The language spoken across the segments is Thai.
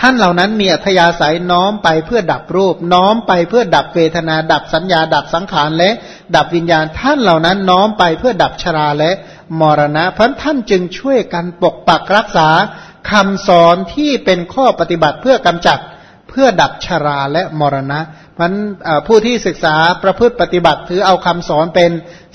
ท่านเหล่านั้นมีอัธยาศัยน้อมไปเพื่อดับรูป น้อมไปเพื่อดับเวทนา ดับสัญญา ดับสังขารและ ดับวิญญาณ ท่านเหล่านั้นน้อมไปเพื่อดับชราและมรณะเพราะท่านจึงช่วยกันปกปักรักษาคำสอนที่เป็นข้อปฏิบัติเพื่อกำจัดเพื่อดับชราและมรณะเพราะผู้ที่ศึกษาประพฤติปฏิบัติถือเอาคำสอนเป็น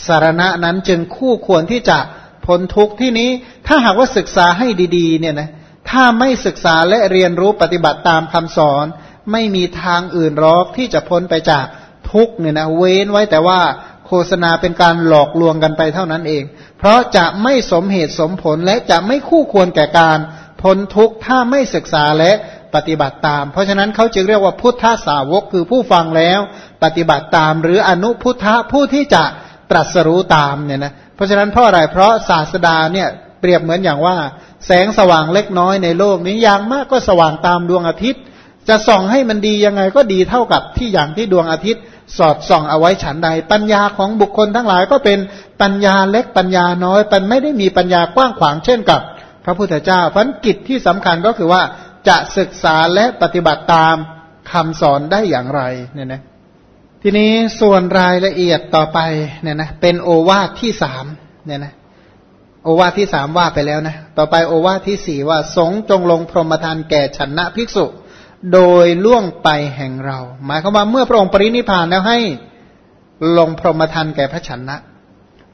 สารณะนั้นจึงคู่ควรที่จะพ้นทุกข์ที่นี้ถ้าหากว่าศึกษาให้ดีๆเนี่ยนะ ถ้าไม่ศึกษาและเรียนรู้ปฏิบัติตามคำสอน ไม่มีทางอื่นรอกที่จะพ้นไปจากทุกเนี่ยนะเว้นไว้แต่ว่าโฆษณาเป็นการหลอกลวงกันไปเท่านั้นเอง เพราะจะไม่สมเหตุสมผลและจะไม่คู่ควรแก่การพ้นทุกข์ถ้าไม่ศึกษาและปฏิบัติตาม เพราะฉะนั้นเขาจึงเรียกว่าพุทธสาวกคือผู้ฟังแล้ว ปฏิบัติตาม หรืออนุพุทธะผู้ที่จะตรัสรู้ตามเนี่ยนะเพราะฉะนั้นเพราะอะไรเพราะศาสดาเนี่ยเปรียบเหมือนอย่างว่า แสงสว่างเล็กน้อยในโลกนี้อย่างมากก็สว่างตามดวงอาทิตย์ จะส่องให้มันดียังไงก็ดีเท่ากับที่อย่างที่ดวงอาทิตย์ สอดส่องเอาไว้ฉันใด ปัญญาของบุคคลทั้งหลายก็เป็นปัญญาเล็กปัญญาน้อยปันไม่ได้มีปัญญากว้างขวางเช่นกับ พระพุทธเจ้าพราะกิจที่สำคัญก็คือว่าจะศึกษาและปฏิบัติตามคำสอนได้อย่างไรเนี่ยนะทีนี้ส่วนรายละเอียดต่อไปเนี่ยนะเป็นโอวาทที่สามเนี่ยนะ โอวาทที่สามว่าไปแล้วนะ ต่อไปโอวาทที่สี่ว่า สงจงลงพรหมทานแก่ชนะภิกษุ โดยล่วงไปแห่งเรา หมายความว่าเมื่อพระองค์ปรินิพานแล้วให้ลงพรหมทานแก่พระชนะ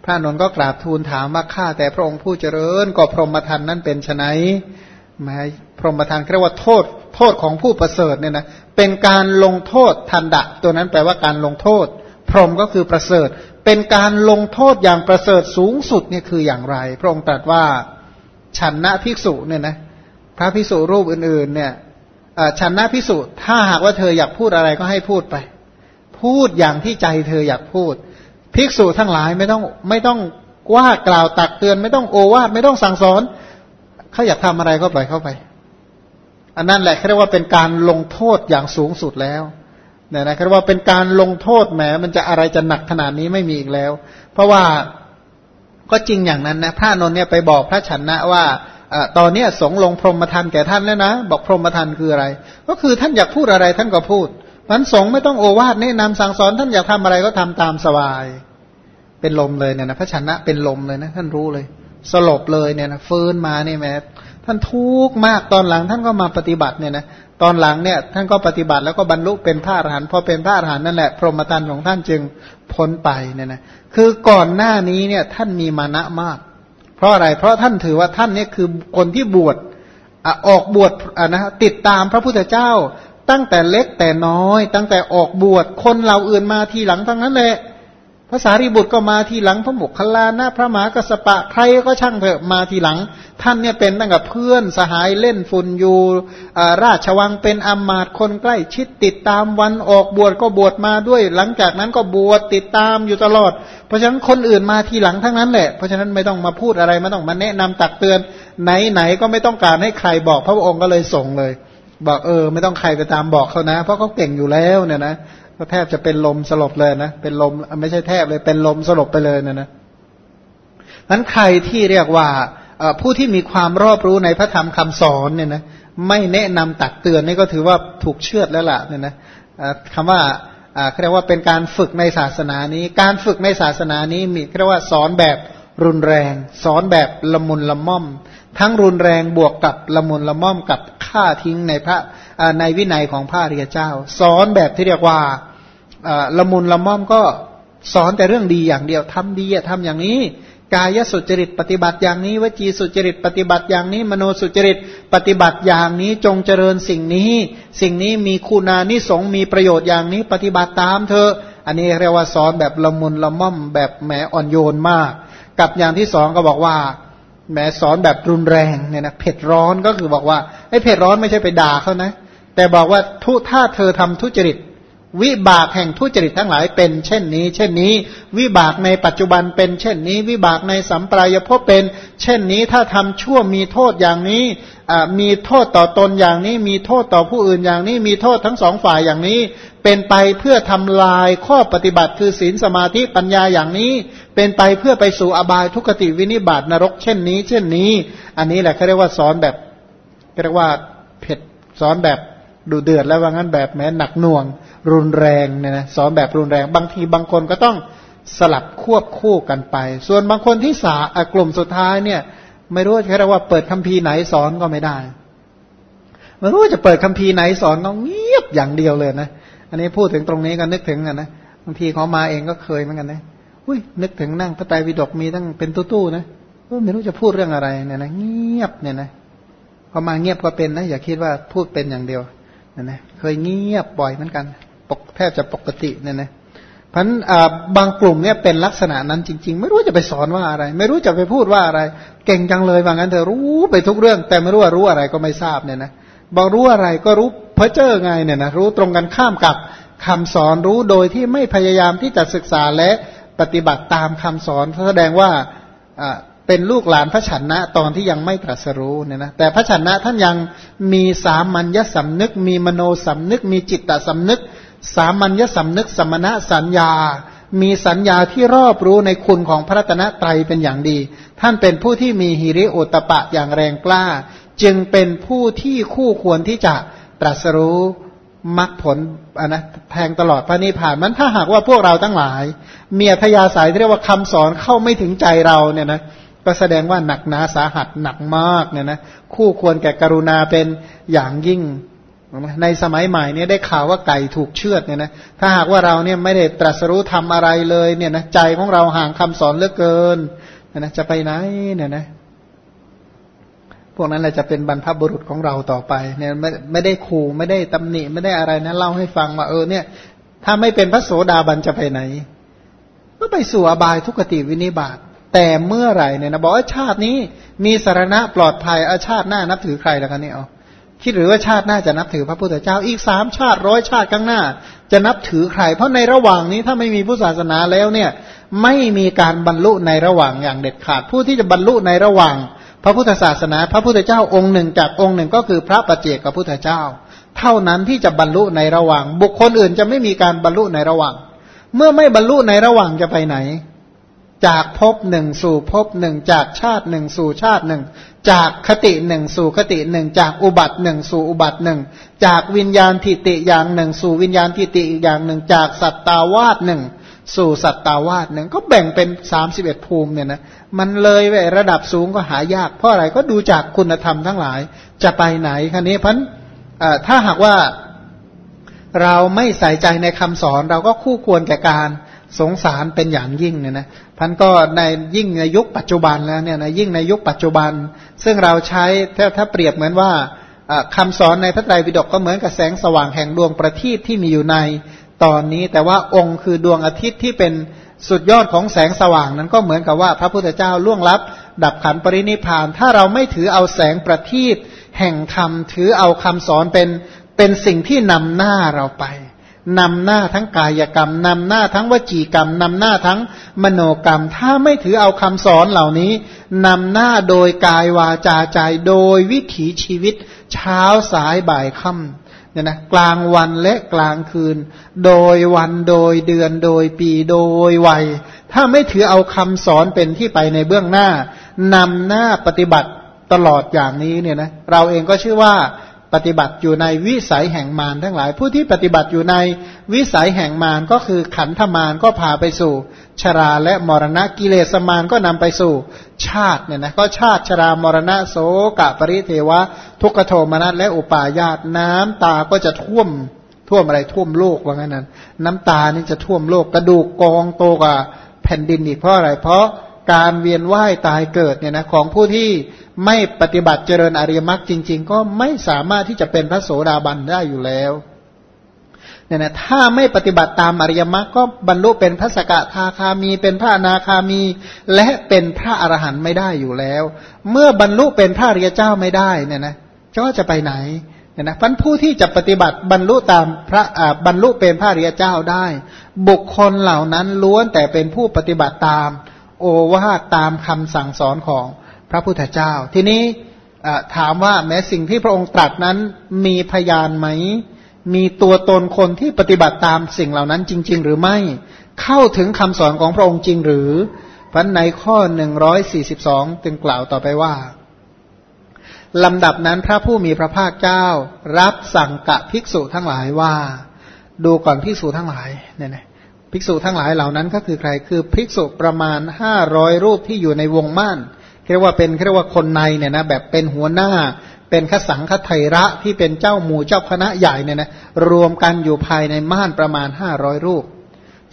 พระนนท์ก็กราบทูลถามว่าข้าแต่พระองค์ผู้เจริญก็พรหมทานนั้นเป็นไนหมายพรหมทานเรียกว่าโทษ โทษของผู้ประเสริฐเนี่ยนะเป็นการลงโทษทันดะ ตัวนั้นแปลว่าการลงโทษ พรหมก็คือประเสริฐ เป็นการลงโทษอย่างประเสริฐสูงสุดเนี่ยคืออย่างไร พระองค์ตรัสว่าฉันนะภิกษุเนี่ยนะพระภิกษุรูปอื่นๆเนี่ยฉันนะภิกษุถ้าหากว่าเธออยากพูดอะไรก็ให้พูดไป พูดอย่างที่ใจเธออยากพูด ภิกษุทั้งหลายไม่ต้องไม่ต้องว่ากล่าวตักเตือน ไม่ต้องโอวาไม่ต้องสั่งสอนเขาอยากทำอะไรก็ปล่อยเข้าไป อันนั้นแหละเรียกว่าเป็นการลงโทษอย่างสูงสุดแล้ว เนี่ยนะเรียกว่าเป็นการลงโทษแหมมันจะอะไรจะหนักขนาดนี้ไม่มีอีกแล้ว เพราะว่าก็จริงอย่างนั้นนะพระนนท์เนี่ยไปบอกพระชนะว่าตอนนี้สงลงพรหมทันแก่ท่านแล้วนะ บอกพรหมทันคืออะไร ก็คือท่านอยากพูดอะไรท่านก็พูดมันสงไม่ต้องโอวาทแนะนำสั่งสอนท่านอยากทำอะไรก็ทำตามสบาย เป็นลมเลยเนี่ยนะพระชนะเป็นลมเลยนะท่านรู้เลย สลบเลยเนี่ยนะฟื้นมาเนี่ยแม้ท่านทุกข์มากตอนหลังท่านก็มาปฏิบัติเนี่ยนะ ตอนหลังเนี่ยท่านก็ปฏิบัติแล้วก็บรรลุเป็นพระอรหันต์พอเป็นพระอรหันต์นั่นแหละพรหมทันของท่านจึงพ้นไปเนี่ยนะคือก่อนหน้านี้เนี่ยท่านมีมานะมาก เพราะอะไรเพราะท่านถือว่าท่านเนี่ยคือคนที่บวชออกบวชนะติดตามพระพุทธเจ้า ตั้งแต่เล็กแต่น้อย ตั้งแต่ออกบวชคนเราอื่นมาทีหลังทั้งนั้นแหละ ภาษารีบุตรก็มาทีหลังพระบุคลานะพระมหากสปะใครก็ช่างเถอะมาทีหลัง ท่านเนี่ยเป็นตั้งแต่เพื่อนสหายเล่นฟุนอยู่ราชวังเป็นอมาตคนใกล้ชิดติดตามวันออกบวชก็บวชมาด้วย หลังจากนั้นก็บวชติดตามอยู่ตลอด เพราะฉะนั้นคนอื่นมาทีหลังทั้งนั้นแหละเพราะฉะนั้นไม่ต้องมาพูดอะไรไม่ต้องมาแนะนำตักเตือน ไหนไหนก็ไม่ต้องการให้ใครบอกพระองค์ก็เลยส่งเลย บอกเออ ไม่ต้องใครไปตามบอกเขานะ เพราะเขาเก่งอยู่แล้วเนี่ยนะ ก็แทบจะเป็นลมสลบเลยนะเป็นลมไม่ใช่แทบเลยเป็นลมสลบไปเลยนะนะนั้นใครที่เรียกว่าผู้ที่มีความรอบรู้ในพระธรรมคำสอนเนี่ยนะไม่แนะนำตักเตือนนี่ก็ถือว่าถูกเชื่อดแล้วล่ะเนี่ยนะคำว่าเรียกว่าเป็นการฝึกในศาสนานี้ การฝึกในศาสนานี้มีเรียกว่าสอนแบบรุนแรง สอนแบบละมุนละม่อม ทั้งรุนแรงบวกกับละมุนละม่อมกับฆ่าทิ้งในพระในวินัยของพระริยเจ้า สอนแบบที่เรียกว่า ละมุนละม่อมก็สอนแต่เรื่องดีอย่างเดียวทำดีอะทำอย่างนี้ กายสุจริตปฏิบัติอย่างนี้วจีสุจริตปฏิบัติอย่างนี้ มโนสุจริตปฏิบัติอย่างนี้จงเจริญสิ่งนี้ สิ่งนี้มีคุณานิสงมีประโยชน์อย่างนี้ ปฏิบัติตามเธอ อันนี้เรียกว่าสอนแบบละมุนละม่อมแบบแหมอ่อนโยนมาก กับอย่างที่สองก็บอกว่าแหมสอนแบบรุนแรงเนี่ยนะเผ็ดร้อนก็คือบอกว่าไอ้เผ็ดร้อนไม่ใช่ไปด่าเขานะ แต่บอกว่าทุถ้าเธอทำทุจริต วิบากแห่งทุจริตทั้งหลายเป็นเช่นนี้ เช่นนี้ วิบากในปัจจุบันเป็นเช่นนี้ วิบากในสัมปรายภพเป็น เช่นนี้ถ้าทำชั่วมีโทษอย่างนี้มีโทษต่อตนอย่างนี้ มีโทษต่อผู้อื่นอย่างนี้ มีโทษทั้งสองฝ่ายอย่างนี้ เป็นไปเพื่อทำลายข้อปฏิบัติคือศีลสมาธิปัญญาอย่างนี้ เป็นไปเพื่อไปสู่อบายทุกติวินิบาตนรก เช่นนี้ เช่นนี้ อันนี้แหละเขาเรียกว่าสอนแบบเรียกว่าเผ็ดสอนแบบดูเดือดแล้วว่างั้นแบบแม้หนักหน่วงรุนแรงเนี่ยนะสอนแบบรุนแรง บางทีบางคนก็ต้องสลับควบคู่กันไป ส่วนบางคนที่สากลุ่มสุดท้ายเนี่ยไม่รู้จะเรียกว่าเปิดคัมภีร์ไหนสอนก็ไม่ได้ไม่รู้จะเปิดคัมภีร์ไหนสอนก็เงียบอย่างเดียวเลยนะอันนี้พูดถึงตรงนี้ก็นึกถึงกันนะบางทีเขามาเองก็เคยเหมือนกันนะอุ้ยนึกถึงนั่งพระไตรปิฎกมีตั้งเป็นตู้ๆนะไม่รู้จะพูดเรื่องอะไรเนี่ยนะเงียบเนี่ยนะพอมาเงียบก็เป็นนะอย่าคิดว่าพูดเป็นอย่างเดียวเนี่ยนะเคยเงียบบ่อยเหมือนกัน แทบจะปกติเนี่ยนะพันบางกลุ่มเนี่ยเป็นลักษณะนั้นจริง ๆ ไม่รู้จะไปสอนว่าอะไร ไม่รู้จะไปพูดว่าอะไร เก่งจังเลยว่างั้นเธอรู้ไปทุกเรื่อง แต่ไม่รู้ว่ารู้อะไรก็ไม่ทราบเนี่ยนะบอกรู้อะไรก็รู้เพอเจอไงเนี่ยนะรู้ตรงกันข้ามกับคำสอนรู้โดยที่ไม่พยายามที่จะศึกษาและปฏิบัติตามคำสอนแสดงว่าเป็นลูกหลานพระชนะตอนที่ยังไม่ตรัสรู้เนี่ยนะแต่พระชนะท่านยังมีสามัญญสำนึก มีมโนสำนึก มีจิตตสำนึก สามัญญสำนึกสมณะสัญญา มีสัญญาที่รอบรู้ในคุณของพระตนะไตรเป็นอย่างดี ท่านเป็นผู้ที่มีหิริโอตปะอย่างแรงกล้า จึงเป็นผู้ที่คู่ควรที่จะตรัสรู้มรรคผลอันนะแทงตลอดพระนิพพานมันถ้าหากว่าพวกเราทั้งหลาย เมีอัธยาศัยที่เรียกว่าคำสอนเข้าไม่ถึงใจเราเนี่ยนะก็แสดงว่าหนักหนาสาหัสหนักมากเนี่ยนะคู่ควรแก่กรุณาเป็นอย่างยิ่ง ในสมัยใหม่เนี่ยได้ข่าวว่าไก่ถูกเชือดเนี่ยนะถ้าหากว่าเราเนี่ยไม่ได้ตรัสรู้ทำอะไรเลยเนี่ยนะใจของเราห่างคำสอนเหลือเกินนะจะไปไหนเนี่ยนะพวกนั้นแหละจะเป็นบรรพบุรุษของเราต่อไปเนี่ยไม่ไม่ได้ขู่ไม่ได้ตำหนิไม่ได้อะไรนะเล่าให้ฟังว่าเออเนี่ย ถ้าไม่เป็นพระโสดาบันจะไปไหน ก็ไปสู่อบายทุกติวินิบาตแต่เมื่อไหร่เนี่ยนะบอกว่าชาตินี้มีสารณะปลอดภัยอาชาติหน้านับถือใครแล้วกันเนี่ยเอ คิดหรือว่าชาติหน้าจะนับถือพระพุทธเจ้าอีกสามชาติร้อยชาติข้างหน้า จะนับถือใคร เพราะในระหว่างนี้ถ้าไม่มีผู้ศาสนาแล้วเนี่ยไม่มีการบรรลุในระหว่างอย่างเด็ดขาด ผู้ที่จะบรรลุในระหว่าง พระพุทธศาสนา พระพุทธเจ้าองค์หนึ่งจากองค์หนึ่งก็คือพระปัจเจกพระพุทธเจ้า เท่านั้นที่จะบรรลุในระหว่าง บุคคลอื่นจะไม่มีการบรรลุในระหว่าง เมื่อไม่บรรลุในระหว่างจะไปไหน จากภพหนึ่งสู่ภพหนึ่งจากชาติหนึ่งสู่ชาติหนึ่ง จากคติหนึ่งสู่คติหนึ่งจากอุบัติหนึ่งสู่อุบัติหนึ่งจากวิญญาณทิติอย่างหนึ่ง สู่วิญญาณทิติอีกอย่างหนึ่ง จากสัตตาวาสหนึ่ง สู่สัตตาวาสหนึ่งก็แบ่งเป็นสามสิบเอ็ดภูมิเนี่ยนะมันเลยไประดับสูงก็หายาก เพราะอะไรก็ดูจากคุณธรรมทั้งหลาย จะไปไหนคันนี้พันถ้าหากว่าเราไม่ใส่ใจในคำสอนเราก็คู่ควรแก่การ สงสารเป็นอย่างยิ่งเนี่ยนะพันก็ในยิ่งในยุคปัจจุบันแล้วเนี่ยนะยิ่งในยุคปัจจุบัน ซึ่งเราใช้ถ้าถ้าเปรียบเหมือนว่าคำสอนในพระไตรปิฎกก็เหมือนกับแสงสว่างแห่งดวงประทีปที่มีอยู่ในตอนนี้ แต่ว่าองค์คือดวงอาทิตย์ที่เป็นสุดยอดของแสงสว่างนั้นก็เหมือนกับว่าพระพุทธเจ้าล่วงลับ ดับขันปรินิพาน ถ้าเราไม่ถือเอาแสงประทีปแห่งธรรมถือเอาคำสอนเป็นเป็นสิ่งที่นำหน้าเราไป นำหน้าทั้งกายกรรมนำหน้าทั้งวจีกรรมนำหน้าทั้งมโนกรรม ถ้าไม่ถือเอาคำสอนเหล่านี้นำหน้าโดยกายวาจาใจโดยวิถีชีวิต เช้าสายบ่ายค่ำเนี่ยนะกลางวันและกลางคืน โดยวันโดยเดือนโดยปีโดยวัย ถ้าไม่ถือเอาคำสอนเป็นที่ไปในเบื้องหน้านำหน้าปฏิบัติตลอดอย่างนี้เนี่ยนะเราเองก็ชื่อว่า ปฏิบัติอยู่ในวิสัยแห่งมารทั้งหลาย ผู้ที่ปฏิบัติอยู่ในวิสัยแห่งมารก็คือขันธมารก็พาไปสู่ ชราและมรณะกิเลสมารก็นำไปสู่ชาติเนี่ยนะก็ชาติชรามรณะโสกะปริเทวะ ทุกขโทมนัสและอุปาญาตน้ำตาก็จะท่วมท่วมอะไรท่วมโลกว่างั้นนั้น น้ำตานี่จะท่วมโลกกระดูกกองโตกว่าแผ่นดินอีกเพราะอะไรเพราะ การเวียนว่ายตายเกิดเนี่ยนะของผู้ที่ไม่ปฏิบัติเจริญอริยมรรคจริง ๆ ก็ไม่สามารถที่จะเป็นพระโสดาบันได้อยู่แล้วเนี่ยนะถ้าไม่ปฏิบัติตามอริยมรรคก็บรรลุเป็นพระสกทาคามี เป็นพระอนาคามี และเป็นพระอรหันต์ไม่ได้อยู่แล้ว เมื่อบรรลุเป็นพระอริยเจ้าไม่ได้เนี่ยนะจะว่าจะไปไหนเนี่ยนะพันผู้ที่จะปฏิบัติบรรลุตามพระบรรลุเป็นพระอริยเจ้าได้ บุคคลเหล่านั้นล้วนแต่เป็นผู้ปฏิบัติตาม โอวาทตามคำสั่งสอนของพระพุทธเจ้า ทีนี้ถามว่าแม้สิ่งที่พระองค์ตรัสนั้นมีพยานไหม มีตัวตนคนที่ปฏิบัติตามสิ่งเหล่านั้นจริง ๆ หรือไม่ เข้าถึงคำสอนของพระองค์จริงหรือพันในข้อหนึ่งร้อยสี่สิบสองจึงกล่าวต่อไปว่าลำดับนั้นพระผู้มีพระภาคเจ้า รับสั่งกับภิกษุทั้งหลายว่า ดูก่อนภิกษุทั้งหลายเนี่ยนะ ภิกษุทั้งหลายเหล่านั้นก็คือใครคือภิกษุประมาณห้าร้อยรูปที่อยู่ในวงม่านเรียกว่าเป็นเรียกว่าคนในเนี่ยนะแบบเป็นหัวหน้า เป็นขสังคไทระที่เป็นเจ้าหมู่เจ้าคณะใหญ่เนี่ยนะรวมกันอยู่ภายในม่านประมาณห้าร้อยรูป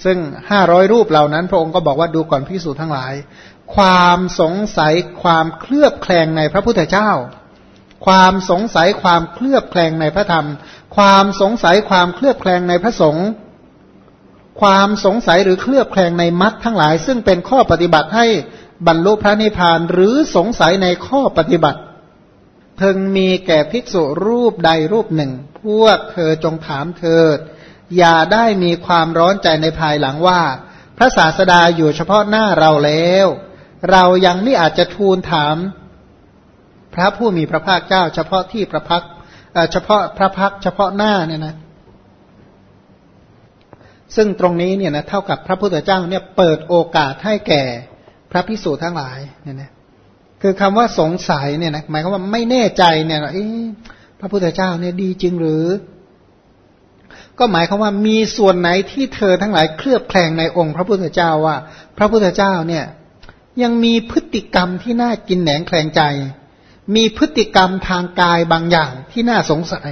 ซึ่งห้าร้อยรูปเหล่านั้น พระองค์ก็บอกว่าดูก่อนพิสูจทั้งหลาย ความสงสัยความเคลือบแคลงในพระพุทธเจ้า ความสงสัยความเคลือบแคลงในพระธรรม ความสงสัยความเคลือบแคลงในพระสงฆ์ ความสงสัยหรือเคลือบแคลงในมัดทั้งหลาย ซึ่งเป็นข้อปฏิบัติให้บรรลุพระนิพพานหรือสงสัยในข้อปฏิบัติเพิ่งมีแก่ภิกษุรูปใดรูปหนึ่ง พวกเธอจงถามเถิด อย่าได้มีความร้อนใจในภายหลังว่า พระศาสดาอยู่เฉพาะหน้าเราแล้ว เรายังไม่อาจจะทูลถาม พระผู้มีพระภาคเจ้า เฉพาะที่พระพักเฉพาะพระพักเฉพาะหน้าเนี่ยนะ ซึ่งตรงนี้เนี่ยนะเท่ากับพระพุทธเจ้าเนี่ยเปิดโอกาสให้แก่พระพิสูจน์ทั้งหลายเนี่ยนะคือคำว่าสงสัยเนี่ยนะหมายความว่าไม่แน่ใจเนี่ยเอ๊พระพุทธเจ้าเนี่ยดีจริงหรือ ก็หมายความว่ามีส่วนไหนที่เธอทั้งหลายเคลือบแคลงในองค์พระพุทธเจ้าว่า พระพุทธเจ้าเนี่ยยังมีพฤติกรรมที่น่ากินแหนงแคลงใจ มีพฤติกรรมทางกายบางอย่างที่น่าสงสัย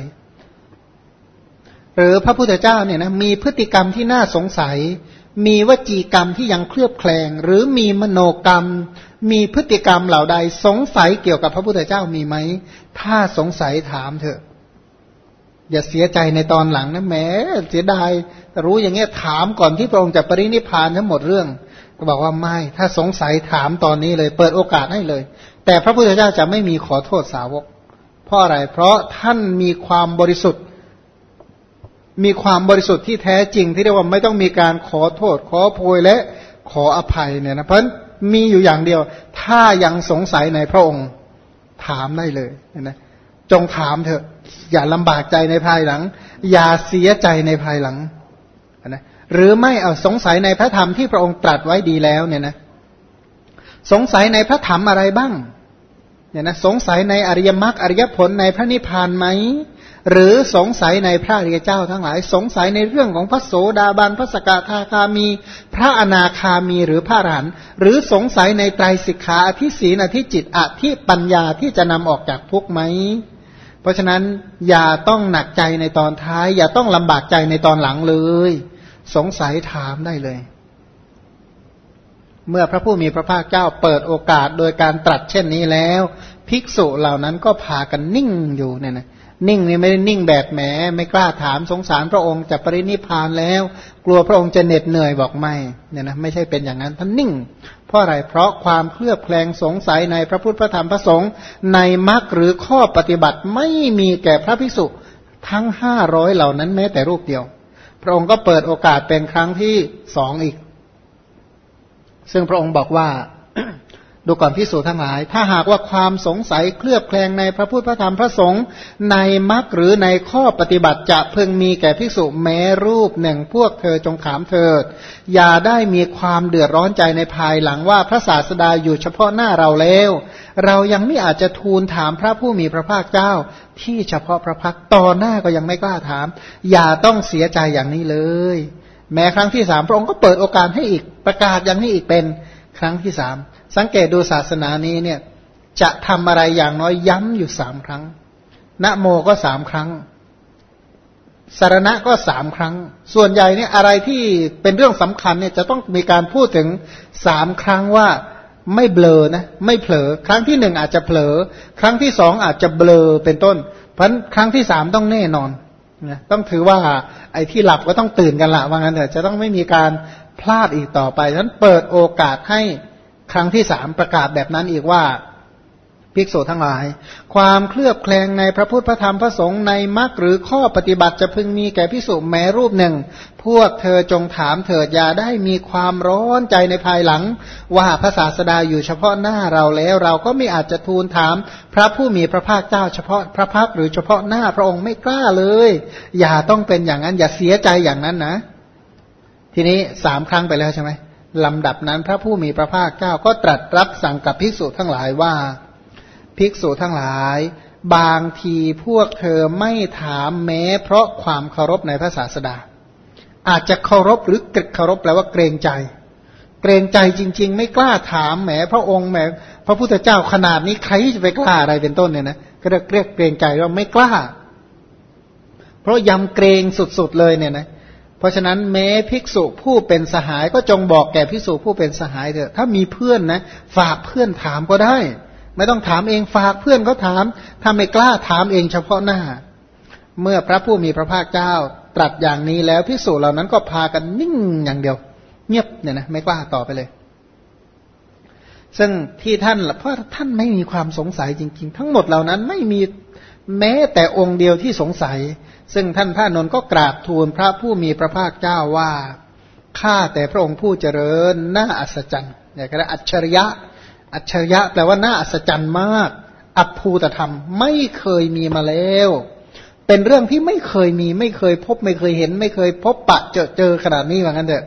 หรือพระพุทธเจ้าเนี่ยนะมีพฤติกรรมที่น่าสงสัย มีวจีกรรมที่ยังเคลือบแคลง หรือมีมโนกรรม มีพฤติกรรมเหล่าใด สงสัยเกี่ยวกับพระพุทธเจ้ามีไหม ถ้าสงสัยถามเถอะ อย่าเสียใจในตอนหลังนะแม้เสียดายรู้อย่างเงี้ยถามก่อนที่พระองค์จะปรินิพานทั้งหมดเรื่อง ก็บอกว่าไม่ถ้าสงสัยถามตอนนี้เลย เปิดโอกาสให้เลย แต่พระพุทธเจ้าจะไม่มีขอโทษสาวก เพราะอะไรเพราะท่านมีความบริสุทธิ์ มีความบริสุทธิ์ที่แท้จริง ที่เรียกว่าไม่ต้องมีการขอโทษ ขอโพยและขออภัยเนี่ยนะเพราะมีอยู่อย่างเดียว ถ้ายังสงสัยในพระองค์ถามได้เลยนะจงถามเถอะ อย่าลำบากใจในภายหลัง อย่าเสียใจในภายหลังนะหรือไม่เอาสงสัยในพระธรรมที่พระองค์ตรัสไว้ดีแล้วเนี่ยนะสงสัยในพระธรรมอะไรบ้างเนี่ยนะสงสัยในอริยมรรคอริยผลในพระนิพพานไหม หรือสงสัยในพระริยเจ้าทั้งหลาย สงสัยในเรื่องของพระโสดาบันพระสกทาคามี พระอนาคามีหรือพระอรหันต์หรือสงสัยในไตรสิกขาอธิศีนอธิจิตอธิปัญญาที่จะนำออกจากทุกข์ไหมเพราะฉะนั้นอย่าต้องหนักใจในตอนท้าย อย่าต้องลำบากใจในตอนหลังเลย สงสัยถามได้เลย เมื่อพระผู้มีพระภาคเจ้าเปิดโอกาสโดยการตรัสเช่นนี้แล้ว ภิกษุเหล่านั้นก็พากันนิ่งอยู่เนี่ยนะ นิ่งนี่ไม่ได้นิ่งแบบแหมไม่กล้าถามสงสารพระองค์จะปรินิพานแล้ว กลัวพระองค์จะเหน็ดเหนื่อยบอกไม่เนี่ยนะไม่ใช่เป็นอย่างนั้นท่านนิ่ง เพราะอะไรเพราะความเคลือบแคลงสงสัยในพระพุทธพระธรรมพระสงฆ์ในมรรคหรือข้อปฏิบัติไม่มีแก่พระภิกษุทั้งห้าร้อยเหล่านั้นแม้แต่รูปเดียว พระองค์ก็เปิดโอกาสเป็นครั้งที่สองอีก ซึ่งพระองค์บอกว่า ดูก่อนพิสูจนทั้งหลาย ถ้าหากว่าความสงสัยเคลือบแคลงในพระพุทธพระธรรมพระสงฆ์ในมรรคหรือในข้อปฏิบัติจะเพิ่งมีแก่พิสูจแม้รูปหนึ่งพวกเธอจงถามเถิด อย่าได้มีความเดือดร้อนใจในภายหลังว่าพระศาสดาอยู่เฉพาะหน้าเราแล้ว เรายังไม่อาจจะทูลถามพระผู้มีพระภาคเจ้า ที่เฉพาะพระพักต่อหน้าก็ยังไม่กล้าถาม อย่าต้องเสียใจอย่างนี้เลย แม้ครั้งที่สามพระองค์ก็เปิดโอกาสให้อีกประกาศอย่างนี้อีกเป็นครั้งที่สาม สังเกตดูศาสนานี้เนี่ย จะทำอะไรอย่างน้อยย้ำอยู่สามครั้งนะโมก็สามครั้งสารณะก็สามครั้ง ส่วนใหญ่เนี่ยอะไรที่เป็นเรื่องสำคัญเนี่ยจะต้องมีการพูดถึงสามครั้งว่าไม่เบลอนะไม่เผลอ ครั้งที่หนึ่งอาจจะเผลอ ครั้งที่สองอาจจะเบลอเป็นต้น เพราะครั้งที่สามต้องแน่นอนนะต้องถือว่าไอ้ที่หลับก็ต้องตื่นกันละว่างั้นเถอะจะต้องไม่มีการพลาดอีกต่อไปฉะนั้นเปิดโอกาสให้ ครั้งที่สามประกาศแบบนั้นอีกว่าภิกษุทั้งหลาย ความเคลือบแคลงในพระพุทธพระธรรมพระสงฆ์ในมรรคหรือข้อปฏิบัติจะพึงมีแก่ภิกษุแม้รูปหนึ่ง พวกเธอจงถามเถิดอย่าได้มีความร้อนใจในภายหลัง ว่าพระศาสดาอยู่เฉพาะหน้าเราแล้วเราก็ไม่อาจจะทูลถาม พระผู้มีพระภาคเจ้าเฉพาะพระพักหรือเฉพาะหน้าพระองค์ไม่กล้าเลย อย่าต้องเป็นอย่างนั้นอย่าเสียใจอย่างนั้นนะ ทีนี้สามครั้งไปแล้วใช่ไหม ลำดับนั้นพระผู้มีพระภาคเจ้าก็ตรัสรับสั่งกับภิกษุทั้งหลายว่า ภิกษุทั้งหลาย บางทีพวกเธอไม่ถามแม้ เพราะความเคารพในพระศาสดา อาจจะเคารพหรือเกเคารพแปลว่าเกรงใจ เกรงใจจริง ๆ ไม่กล้าถามแหม พระองค์แหม พระพุทธเจ้าขนาดนี้ใครจะไปกล้าอะไรเป็นต้นเนี่ยนะก็เรียกเกรงใจว่าไม่กล้า เพราะยำเกรงสุดๆเลยเนี่ยนะ เพราะฉะนั้นแม้ภิกษุผู้เป็นสหายก็จงบอกแก่ภิกษุผู้เป็นสหายเถอะ ถ้ามีเพื่อนนะ ฝากเพื่อนถามก็ได้ ไม่ต้องถามเองฝากเพื่อนเขาถามถ้าไม่กล้าถามเองเฉพาะหน้า เมื่อพระผู้มีพระภาคเจ้าตรัสอย่างนี้แล้วภิกษุเหล่านั้นก็พากันนิ่งอย่างเดียว เงียบเนี่ยนะไม่กล้าต่อไปเลย ซึ่งที่ท่านเพราะท่านไม่มีความสงสัยจริง ๆ ทั้งหมดเหล่านั้นไม่มีแม้แต่องค์เดียวที่สงสัย ซึ่งท่านพระนนท์ก็กราบทูลพระผู้มีพระภาคเจ้าว่าข้าแต่พระองค์ผู้เจริญน่าอัศจรรย์เนี่ยก็อัจฉริยะ อัจฉริยะแปลว่าน่าอัศจรรย์มาก อัภูตธรรมไม่เคยมีมาแล้ว เป็นเรื่องที่ไม่เคยมีไม่เคยพบ ไม่เคยเห็น ไม่เคยพบปะเจอเจอขนาดนี้ว่างั้นเถอะ